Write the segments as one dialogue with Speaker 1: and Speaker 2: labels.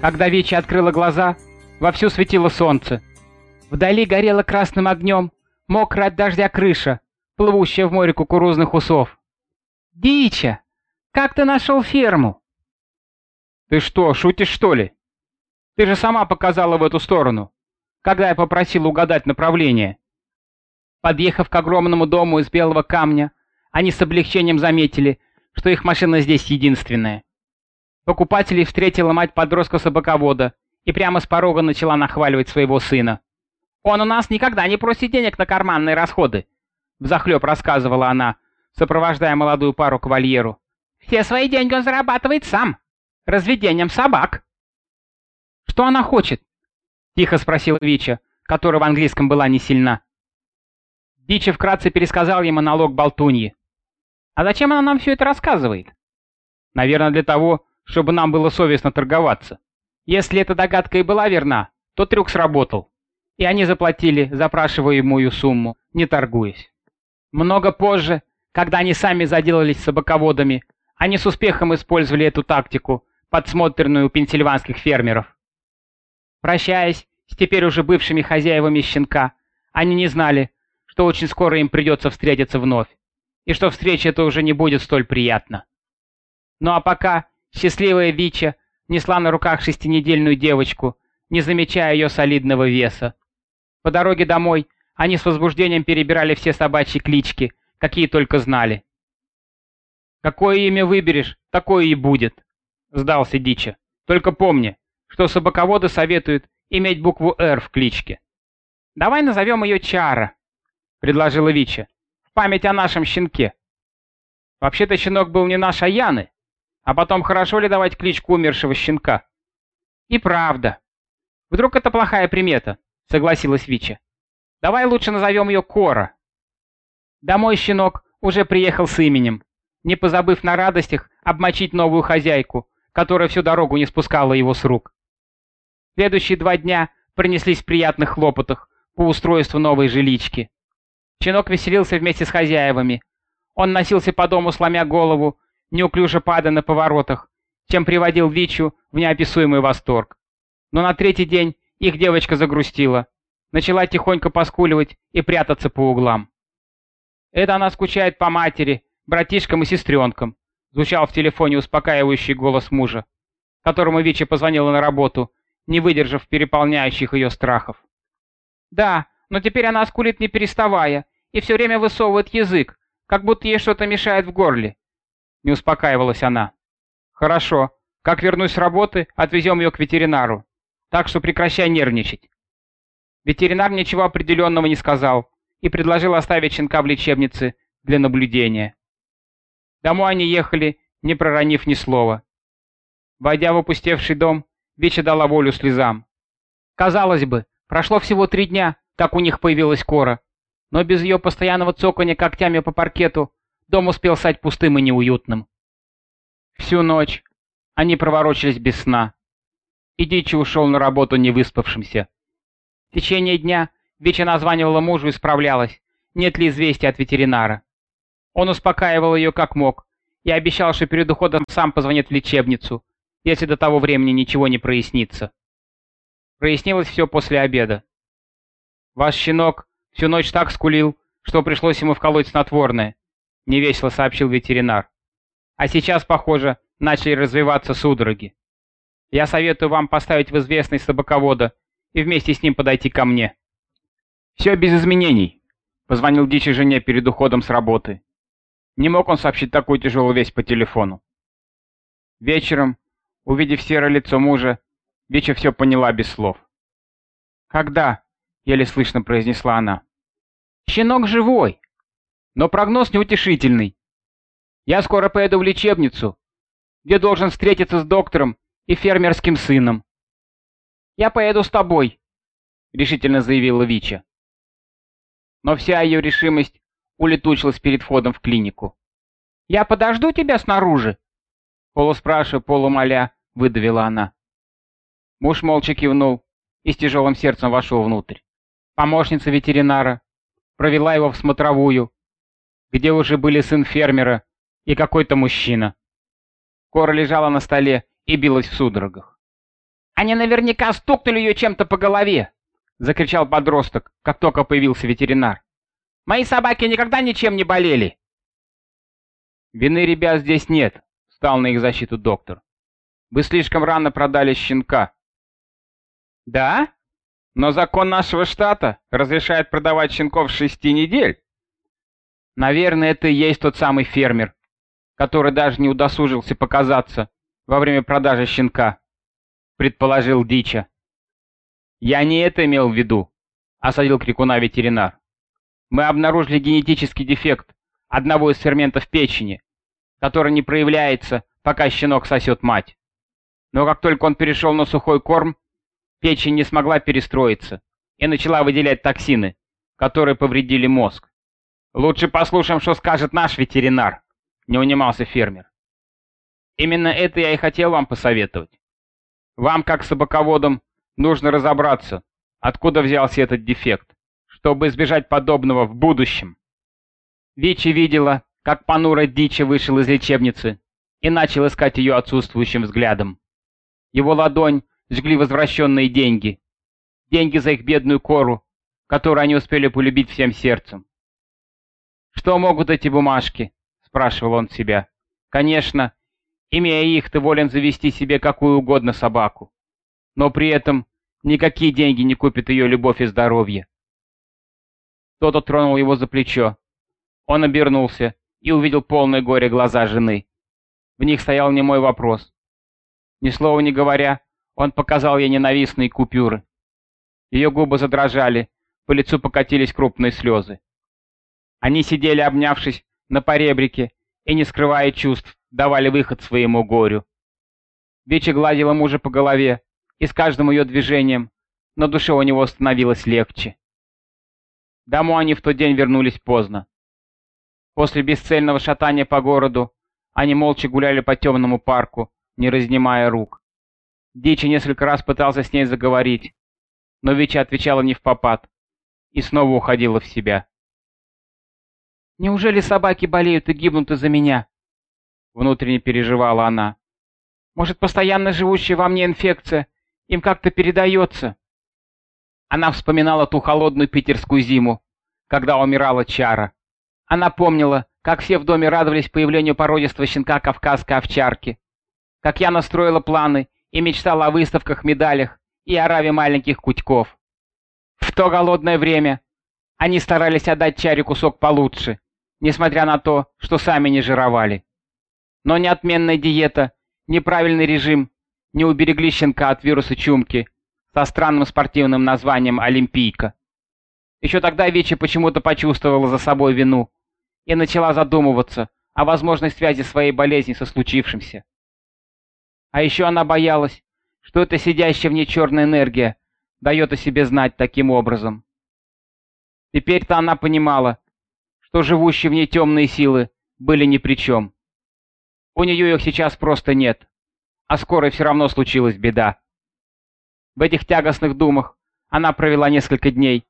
Speaker 1: Когда Вичи открыла глаза, вовсю светило солнце. Вдали горела красным огнем мокрая от дождя крыша, плывущая в море кукурузных усов. «Дича! Как ты нашел ферму?» «Ты что, шутишь что ли? Ты же сама показала в эту сторону, когда я попросил угадать направление». Подъехав к огромному дому из белого камня, они с облегчением заметили, что их машина здесь единственная. Покупателей встретила мать подростка-собаковода и прямо с порога начала нахваливать своего сына. «Он у нас никогда не просит денег на карманные расходы», — взахлеб рассказывала она, сопровождая молодую пару к вольеру. «Все свои деньги он зарабатывает сам, разведением собак». «Что она хочет?» — тихо спросил Вича, которая в английском была не сильна. Вича вкратце пересказал ему налог болтуньи. «А зачем она нам все это рассказывает?» «Наверное, для того, чтобы нам было совестно торговаться. Если эта догадка и была верна, то трюк сработал, и они заплатили запрашиваемую сумму, не торгуясь. Много позже, когда они сами заделались собаководами, они с успехом использовали эту тактику, подсмотренную у пенсильванских фермеров. Прощаясь с теперь уже бывшими хозяевами щенка, они не знали, что очень скоро им придется встретиться вновь, и что встреча эта уже не будет столь приятна. Ну а пока Счастливая Вича несла на руках шестинедельную девочку, не замечая ее солидного веса. По дороге домой они с возбуждением перебирали все собачьи клички, какие только знали. «Какое имя выберешь, такое и будет», — сдался Дича. «Только помни, что собаководы советуют иметь букву «Р» в кличке». «Давай назовем ее Чара», — предложила Вича, — «в память о нашем щенке». Вообще-то щенок был не наш, а Яны, а потом, хорошо ли давать кличку умершего щенка? И правда. Вдруг это плохая примета, согласилась Вича. Давай лучше назовем ее Кора. Домой щенок уже приехал с именем, не позабыв на радостях обмочить новую хозяйку, которая всю дорогу не спускала его с рук. Следующие два дня принеслись в приятных хлопотах по устройству новой жилички. Щенок веселился вместе с хозяевами. Он носился по дому, сломя голову, неуклюже падая на поворотах, чем приводил Вичу в неописуемый восторг. Но на третий день их девочка загрустила, начала тихонько поскуливать и прятаться по углам. «Это она скучает по матери, братишкам и сестренкам», звучал в телефоне успокаивающий голос мужа, которому Вича позвонила на работу, не выдержав переполняющих ее страхов. «Да, но теперь она скулит не переставая и все время высовывает язык, как будто ей что-то мешает в горле. Не успокаивалась она. «Хорошо. Как вернусь с работы, отвезем ее к ветеринару. Так что прекращай нервничать». Ветеринар ничего определенного не сказал и предложил оставить щенка в лечебнице для наблюдения. Домой они ехали, не проронив ни слова. Войдя в опустевший дом, Веча дала волю слезам. Казалось бы, прошло всего три дня, как у них появилась Кора, но без ее постоянного цокания когтями по паркету Дом успел стать пустым и неуютным. Всю ночь они проворочились без сна. И Дичи ушел на работу не выспавшимся. В течение дня Вича названивала мужу и справлялась, нет ли известия от ветеринара. Он успокаивал ее как мог и обещал, что перед уходом сам позвонит в лечебницу, если до того времени ничего не прояснится. Прояснилось все после обеда. Ваш щенок всю ночь так скулил, что пришлось ему вколоть снотворное. — невесело сообщил ветеринар. «А сейчас, похоже, начали развиваться судороги. Я советую вам поставить в известность собаковода и вместе с ним подойти ко мне». «Все без изменений», — позвонил Дичи жене перед уходом с работы. Не мог он сообщить такую тяжелую весть по телефону. Вечером, увидев серое лицо мужа, Дичи все поняла без слов. «Когда?» — еле слышно произнесла она. «Щенок живой!» Но прогноз неутешительный. Я скоро поеду в лечебницу, где должен встретиться с доктором и фермерским сыном. Я поеду с тобой, решительно заявила Вича. Но вся ее решимость улетучилась перед входом в клинику. «Я подожду тебя снаружи?» Полуспрашивая, полумоля, выдавила она. Муж молча кивнул и с тяжелым сердцем вошел внутрь. Помощница ветеринара провела его в смотровую, где уже были сын фермера и какой-то мужчина. Кора лежала на столе и билась в судорогах. Они наверняка стукнули ее чем-то по голове!» — закричал подросток, как только появился ветеринар. «Мои собаки никогда ничем не болели!» «Вины ребят здесь нет», — стал на их защиту доктор. «Вы слишком рано продали щенка». «Да? Но закон нашего штата разрешает продавать щенков с шести недель». «Наверное, это и есть тот самый фермер, который даже не удосужился показаться во время продажи щенка», — предположил Дича. «Я не это имел в виду», — осадил крикуна ветеринар. «Мы обнаружили генетический дефект одного из ферментов печени, который не проявляется, пока щенок сосет мать. Но как только он перешел на сухой корм, печень не смогла перестроиться и начала выделять токсины, которые повредили мозг. «Лучше послушаем, что скажет наш ветеринар», — не унимался фермер. «Именно это я и хотел вам посоветовать. Вам, как собаководам, нужно разобраться, откуда взялся этот дефект, чтобы избежать подобного в будущем. Вичи видела, как понуро Дичи вышел из лечебницы и начал искать ее отсутствующим взглядом. Его ладонь жгли возвращенные деньги. Деньги за их бедную кору, которую они успели полюбить всем сердцем. «Что могут эти бумажки?» — спрашивал он себя. «Конечно, имея их, ты волен завести себе какую угодно собаку. Но при этом никакие деньги не купят ее любовь и здоровье». Кто-то тронул его за плечо. Он обернулся и увидел полное горе глаза жены. В них стоял немой вопрос. Ни слова не говоря, он показал ей ненавистные купюры. Ее губы задрожали, по лицу покатились крупные слезы. Они сидели, обнявшись, на поребрике и, не скрывая чувств, давали выход своему горю. Бичи гладила мужа по голове, и с каждым ее движением на душе у него становилось легче. Домой они в тот день вернулись поздно. После бесцельного шатания по городу они молча гуляли по темному парку, не разнимая рук. Дичи несколько раз пытался с ней заговорить, но Вича отвечала не в попад и снова уходила в себя. «Неужели собаки болеют и гибнут из-за меня?» Внутренне переживала она. «Может, постоянно живущая во мне инфекция им как-то передается?» Она вспоминала ту холодную питерскую зиму, когда умирала Чара. Она помнила, как все в доме радовались появлению породистого щенка кавказской овчарки. Как я настроила планы и мечтала о выставках, медалях и ораве маленьких кутьков. В то голодное время они старались отдать Чаре кусок получше, несмотря на то, что сами не жировали. Но ни отменная диета, ни правильный режим не уберегли щенка от вируса чумки со странным спортивным названием «Олимпийка». Еще тогда Вичи почему-то почувствовала за собой вину и начала задумываться о возможной связи своей болезни со случившимся. А еще она боялась, что эта сидящая в ней черная энергия дает о себе знать таким образом. Теперь-то она понимала, что живущие в ней темные силы были ни при чем. У нее их сейчас просто нет, а скоро все равно случилась беда. В этих тягостных думах она провела несколько дней,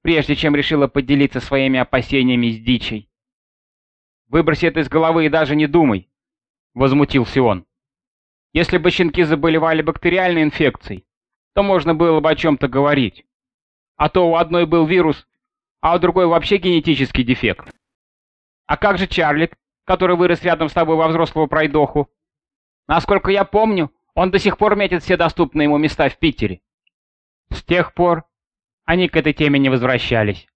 Speaker 1: прежде чем решила поделиться своими опасениями с Дичей. Выброси это из головы и даже не думай, — возмутился он. Если бы щенки заболевали бактериальной инфекцией, то можно было бы о чем-то говорить. А то у одной был вирус, а у другой вообще генетический дефект. А как же Чарлик, который вырос рядом с тобой во взрослого пройдоху? Насколько я помню, он до сих пор метит все доступные ему места в Питере. С тех пор они к этой теме не возвращались.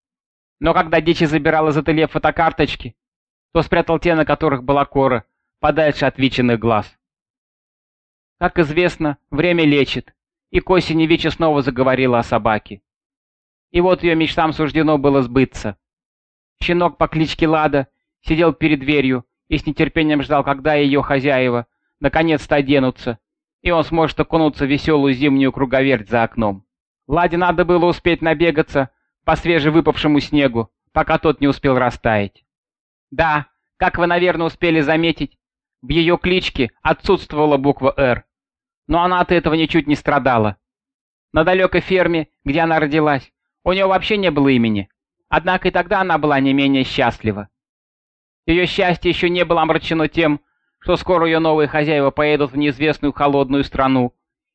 Speaker 1: Но когда Дичи забирал из ателье фотокарточки, то спрятал те, на которых была кора, подальше от Вичиных глаз. Как известно, время лечит, и к осени Вича снова заговорила о собаке. И вот ее мечтам суждено было сбыться. Щенок по кличке Лада сидел перед дверью и с нетерпением ждал, когда ее хозяева наконец-то оденутся, и он сможет окунуться в веселую зимнюю круговерть за окном. Ладе надо было успеть набегаться по свежевыпавшему снегу, пока тот не успел растаять. Да, как вы, наверное, успели заметить, в ее кличке отсутствовала буква «Р». Но она от этого ничуть не страдала. На далекой ферме, где она родилась, у нее вообще не было имени. Однако и тогда она была не менее счастлива. Ее счастье еще не было омрачено тем, что скоро ее новые хозяева поедут в неизвестную холодную страну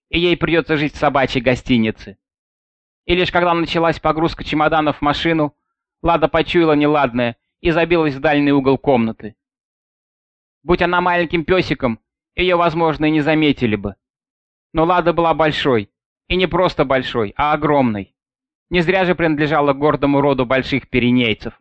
Speaker 1: и ей придется жить в собачьей гостинице. И лишь когда началась погрузка чемоданов в машину, Лада почуяла неладное и забилась в дальний угол комнаты. Будь она маленьким песиком, ее, возможно, и не заметили бы. Но Лада была большой, и не просто большой, а огромной. Не зря же принадлежала гордому роду больших пиренейцев.